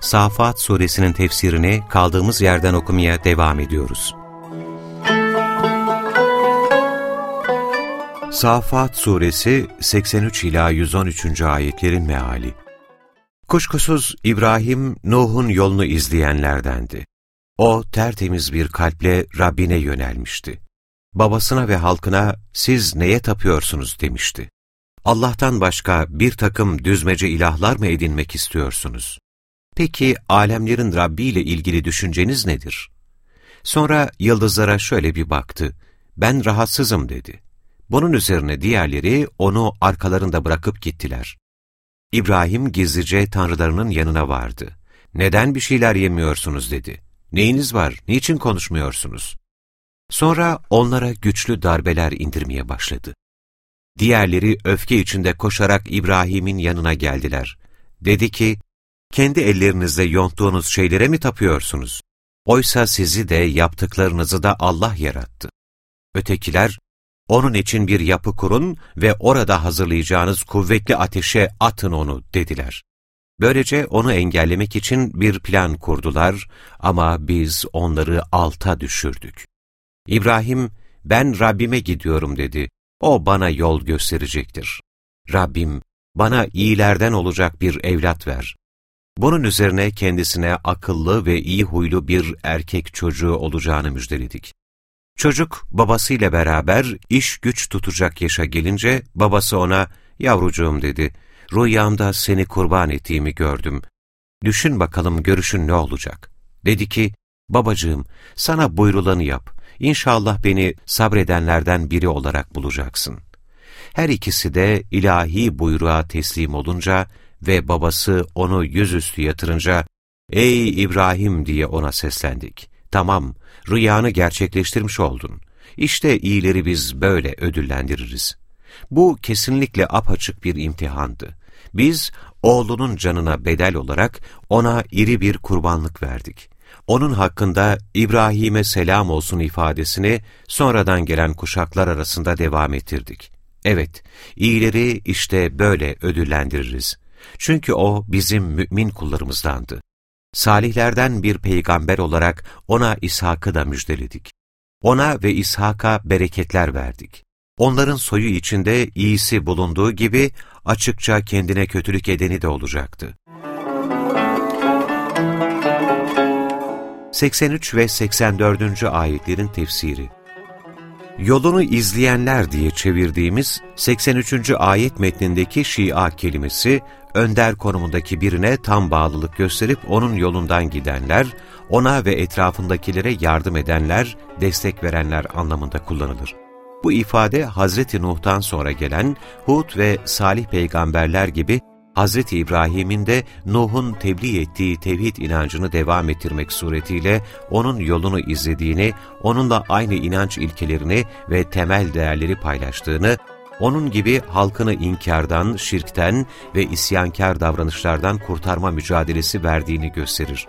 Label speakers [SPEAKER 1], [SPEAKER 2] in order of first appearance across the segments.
[SPEAKER 1] Safat suresinin tefsirini kaldığımız yerden okumaya devam ediyoruz. Safat suresi 83 ila 113. ayetlerin meali. Kuşkusuz İbrahim Nuh'un yolunu izleyenlerdendi. O tertemiz bir kalple Rabbine yönelmişti. Babasına ve halkına siz neye tapıyorsunuz demişti. Allah'tan başka bir takım düzmece ilahlar mı edinmek istiyorsunuz? Peki alemlerin Rabbi ile ilgili düşünceniz nedir? Sonra yıldızlara şöyle bir baktı. Ben rahatsızım dedi. Bunun üzerine diğerleri onu arkalarında bırakıp gittiler. İbrahim gizlice tanrılarının yanına vardı. Neden bir şeyler yemiyorsunuz dedi. Neyiniz var, niçin konuşmuyorsunuz? Sonra onlara güçlü darbeler indirmeye başladı. Diğerleri öfke içinde koşarak İbrahim'in yanına geldiler. Dedi ki, kendi ellerinizle yonttuğunuz şeylere mi tapıyorsunuz? Oysa sizi de yaptıklarınızı da Allah yarattı. Ötekiler, onun için bir yapı kurun ve orada hazırlayacağınız kuvvetli ateşe atın onu dediler. Böylece onu engellemek için bir plan kurdular ama biz onları alta düşürdük. İbrahim, ben Rabbime gidiyorum dedi. O bana yol gösterecektir. Rabbim, bana iyilerden olacak bir evlat ver. Bunun üzerine kendisine akıllı ve iyi huylu bir erkek çocuğu olacağını müjdeledik. Çocuk babasıyla beraber iş güç tutacak yaşa gelince babası ona, yavrucuğum dedi, rüyamda seni kurban ettiğimi gördüm. Düşün bakalım görüşün ne olacak? Dedi ki, babacığım sana buyrulanı yap, İnşallah beni sabredenlerden biri olarak bulacaksın. Her ikisi de ilahi buyruğa teslim olunca ve babası onu yüzüstü yatırınca, ''Ey İbrahim!'' diye ona seslendik. ''Tamam, rüyanı gerçekleştirmiş oldun. İşte iyileri biz böyle ödüllendiririz.'' Bu kesinlikle apaçık bir imtihandı. Biz oğlunun canına bedel olarak ona iri bir kurbanlık verdik onun hakkında İbrahim'e selam olsun ifadesini sonradan gelen kuşaklar arasında devam ettirdik. Evet, iyileri işte böyle ödüllendiririz. Çünkü o bizim mümin kullarımızdandı. Salihlerden bir peygamber olarak ona İshak'ı da müjdeledik. Ona ve İshak'a bereketler verdik. Onların soyu içinde iyisi bulunduğu gibi açıkça kendine kötülük edeni de olacaktı. 83 ve 84. ayetlerin tefsiri Yolunu izleyenler diye çevirdiğimiz 83. ayet metnindeki Şia kelimesi, önder konumundaki birine tam bağlılık gösterip onun yolundan gidenler, ona ve etrafındakilere yardım edenler, destek verenler anlamında kullanılır. Bu ifade Hazreti Nuh'tan sonra gelen Hud ve Salih peygamberler gibi Hz. İbrahim'in de Nuh'un tebliğ ettiği tevhid inancını devam ettirmek suretiyle onun yolunu izlediğini, onunla aynı inanç ilkelerini ve temel değerleri paylaştığını, onun gibi halkını inkardan, şirkten ve isyankar davranışlardan kurtarma mücadelesi verdiğini gösterir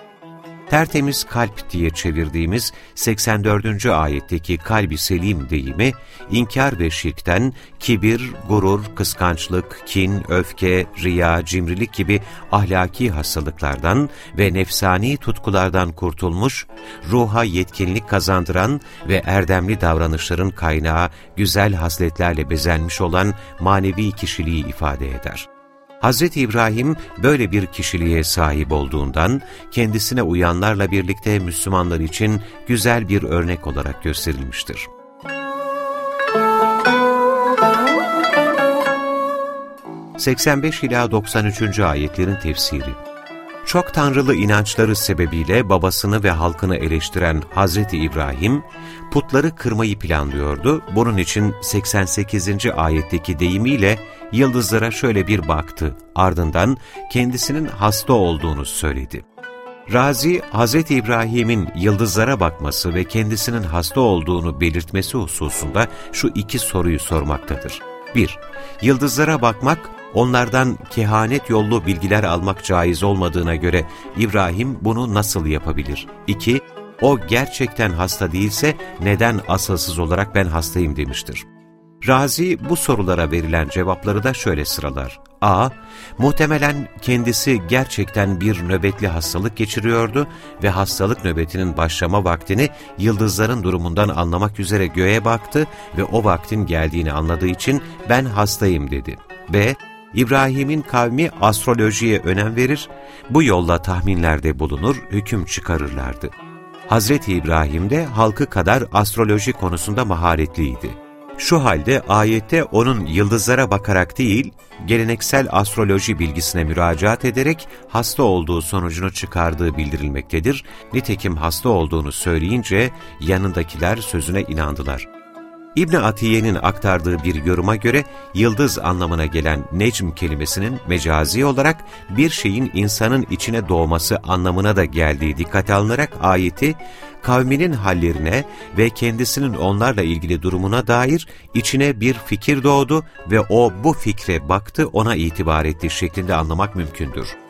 [SPEAKER 1] tertemiz kalp diye çevirdiğimiz 84. ayetteki kalbi selim deyimi, inkar ve şirkten kibir, gurur, kıskançlık, kin, öfke, riya, cimrilik gibi ahlaki hastalıklardan ve nefsani tutkulardan kurtulmuş, ruha yetkinlik kazandıran ve erdemli davranışların kaynağı güzel hasletlerle bezenmiş olan manevi kişiliği ifade eder. Hz. İbrahim böyle bir kişiliğe sahip olduğundan kendisine uyanlarla birlikte Müslümanlar için güzel bir örnek olarak gösterilmiştir. ...85 ila 93. ayetlerin tefsiri çok tanrılı inançları sebebiyle babasını ve halkını eleştiren Hazreti İbrahim, putları kırmayı planlıyordu. Bunun için 88. ayetteki deyimiyle yıldızlara şöyle bir baktı, ardından kendisinin hasta olduğunu söyledi. Razi, Hz. İbrahim'in yıldızlara bakması ve kendisinin hasta olduğunu belirtmesi hususunda şu iki soruyu sormaktadır. 1. Yıldızlara bakmak, onlardan kehanet yollu bilgiler almak caiz olmadığına göre İbrahim bunu nasıl yapabilir? 2. O gerçekten hasta değilse neden asılsız olarak ben hastayım demiştir. Razi bu sorulara verilen cevapları da şöyle sıralar. A. Muhtemelen kendisi gerçekten bir nöbetli hastalık geçiriyordu ve hastalık nöbetinin başlama vaktini yıldızların durumundan anlamak üzere göğe baktı ve o vaktin geldiğini anladığı için ben hastayım dedi. B. İbrahim'in kavmi astrolojiye önem verir, bu yolla tahminlerde bulunur, hüküm çıkarırlardı. Hazreti İbrahim de halkı kadar astroloji konusunda maharetliydi. Şu halde ayette onun yıldızlara bakarak değil, geleneksel astroloji bilgisine müracaat ederek hasta olduğu sonucunu çıkardığı bildirilmektedir. Nitekim hasta olduğunu söyleyince yanındakiler sözüne inandılar. İbn Atiye'nin aktardığı bir yoruma göre yıldız anlamına gelen necm kelimesinin mecazi olarak bir şeyin insanın içine doğması anlamına da geldiği dikkate alınarak ayeti kavminin hallerine ve kendisinin onlarla ilgili durumuna dair içine bir fikir doğdu ve o bu fikre baktı ona itibar etti şeklinde anlamak mümkündür.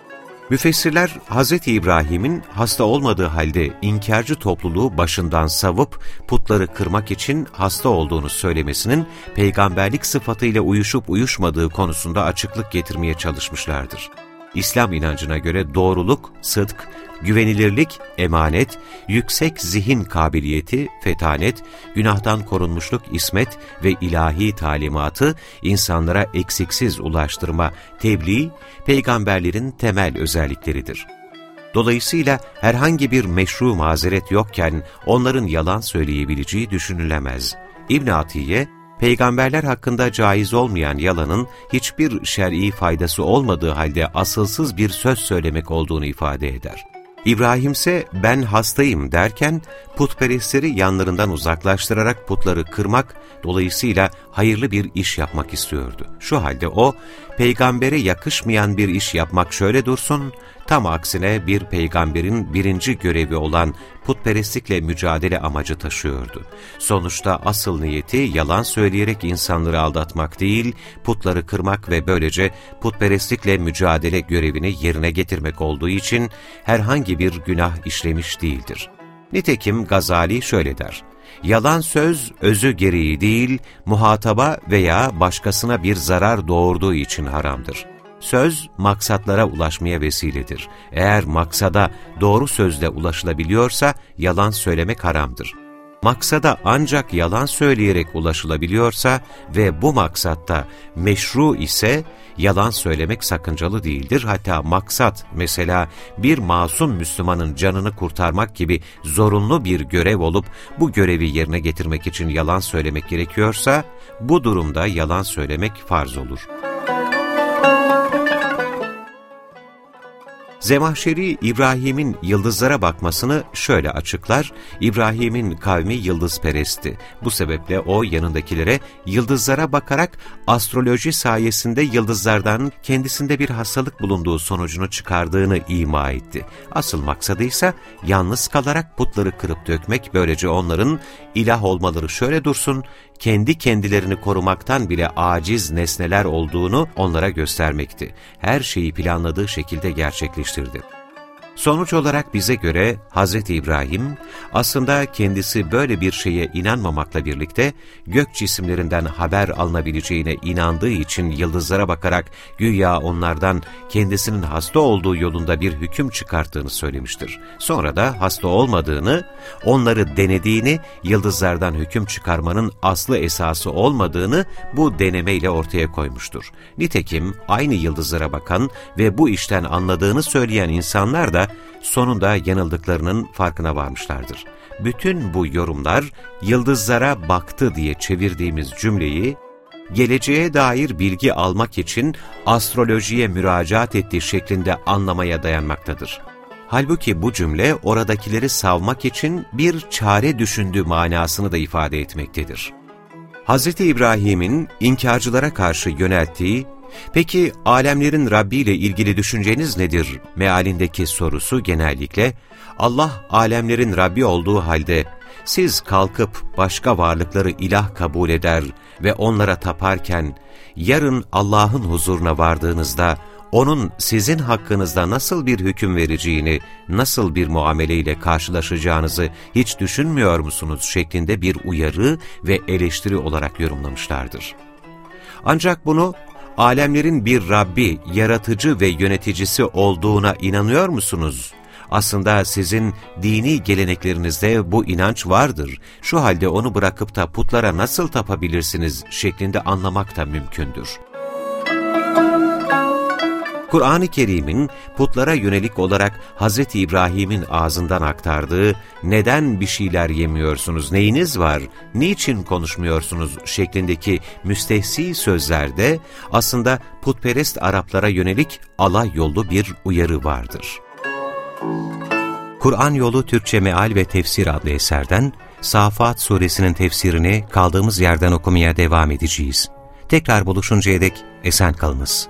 [SPEAKER 1] Müfessirler Hz. İbrahim'in hasta olmadığı halde inkarcı topluluğu başından savup putları kırmak için hasta olduğunu söylemesinin peygamberlik sıfatıyla uyuşup uyuşmadığı konusunda açıklık getirmeye çalışmışlardır. İslam inancına göre doğruluk, sıdk, güvenilirlik, emanet, yüksek zihin kabiliyeti, fetanet, günahtan korunmuşluk, ismet ve ilahi talimatı insanlara eksiksiz ulaştırma, tebliğ, peygamberlerin temel özellikleridir. Dolayısıyla herhangi bir meşru mazeret yokken onların yalan söyleyebileceği düşünülemez. İbn Atiye, peygamberler hakkında caiz olmayan yalanın hiçbir şer'i faydası olmadığı halde asılsız bir söz söylemek olduğunu ifade eder. İbrahim ise ben hastayım derken putperestleri yanlarından uzaklaştırarak putları kırmak, dolayısıyla hayırlı bir iş yapmak istiyordu. Şu halde o, peygambere yakışmayan bir iş yapmak şöyle dursun, tam aksine bir peygamberin birinci görevi olan putperestlikle mücadele amacı taşıyordu. Sonuçta asıl niyeti yalan söyleyerek insanları aldatmak değil, putları kırmak ve böylece putperestlikle mücadele görevini yerine getirmek olduğu için herhangi bir günah işlemiş değildir. Nitekim Gazali şöyle der, Yalan söz özü gereği değil, muhataba veya başkasına bir zarar doğurduğu için haramdır. Söz, maksatlara ulaşmaya vesiledir. Eğer maksada doğru sözle ulaşılabiliyorsa, yalan söylemek haramdır. Maksada ancak yalan söyleyerek ulaşılabiliyorsa ve bu maksatta meşru ise, yalan söylemek sakıncalı değildir. Hatta maksat, mesela bir masum Müslümanın canını kurtarmak gibi zorunlu bir görev olup, bu görevi yerine getirmek için yalan söylemek gerekiyorsa, bu durumda yalan söylemek farz olur.'' Zemahşeri İbrahim'in yıldızlara bakmasını şöyle açıklar, İbrahim'in kavmi yıldızperestti. Bu sebeple o yanındakilere yıldızlara bakarak astroloji sayesinde yıldızlardan kendisinde bir hastalık bulunduğu sonucunu çıkardığını ima etti. Asıl maksadı ise yalnız kalarak putları kırıp dökmek, böylece onların ilah olmaları şöyle dursun, kendi kendilerini korumaktan bile aciz nesneler olduğunu onlara göstermekti. Her şeyi planladığı şekilde gerçekleştirdi. Sonuç olarak bize göre Hz. İbrahim aslında kendisi böyle bir şeye inanmamakla birlikte gök cisimlerinden haber alınabileceğine inandığı için yıldızlara bakarak güya onlardan kendisinin hasta olduğu yolunda bir hüküm çıkarttığını söylemiştir. Sonra da hasta olmadığını, onları denediğini, yıldızlardan hüküm çıkarmanın aslı esası olmadığını bu denemeyle ortaya koymuştur. Nitekim aynı yıldızlara bakan ve bu işten anladığını söyleyen insanlar da sonunda yanıldıklarının farkına varmışlardır. Bütün bu yorumlar yıldızlara baktı diye çevirdiğimiz cümleyi geleceğe dair bilgi almak için astrolojiye müracaat ettiği şeklinde anlamaya dayanmaktadır. Halbuki bu cümle oradakileri savmak için bir çare düşündüğü manasını da ifade etmektedir. Hz. İbrahim'in inkarcılara karşı yönelttiği Peki alemlerin Rabbi ile ilgili düşünceniz nedir? Mealindeki sorusu genellikle Allah alemlerin Rabbi olduğu halde siz kalkıp başka varlıkları ilah kabul eder ve onlara taparken yarın Allah'ın huzuruna vardığınızda onun sizin hakkınızda nasıl bir hüküm vereceğini, nasıl bir muameleyle karşılaşacağınızı hiç düşünmüyor musunuz şeklinde bir uyarı ve eleştiri olarak yorumlamışlardır. Ancak bunu alemlerin bir Rabbi, yaratıcı ve yöneticisi olduğuna inanıyor musunuz? Aslında sizin dini geleneklerinizde bu inanç vardır. Şu halde onu bırakıp da putlara nasıl tapabilirsiniz şeklinde anlamak da mümkündür. Kur'an-ı Kerim'in putlara yönelik olarak Hz. İbrahim'in ağzından aktardığı neden bir şeyler yemiyorsunuz, neyiniz var, niçin konuşmuyorsunuz şeklindeki müstehsi sözlerde aslında putperest Araplara yönelik alay yolu bir uyarı vardır. Kur'an Yolu Türkçe Meal ve Tefsir adlı eserden Safat suresinin tefsirini kaldığımız yerden okumaya devam edeceğiz. Tekrar buluşuncaya dek esen kalınız.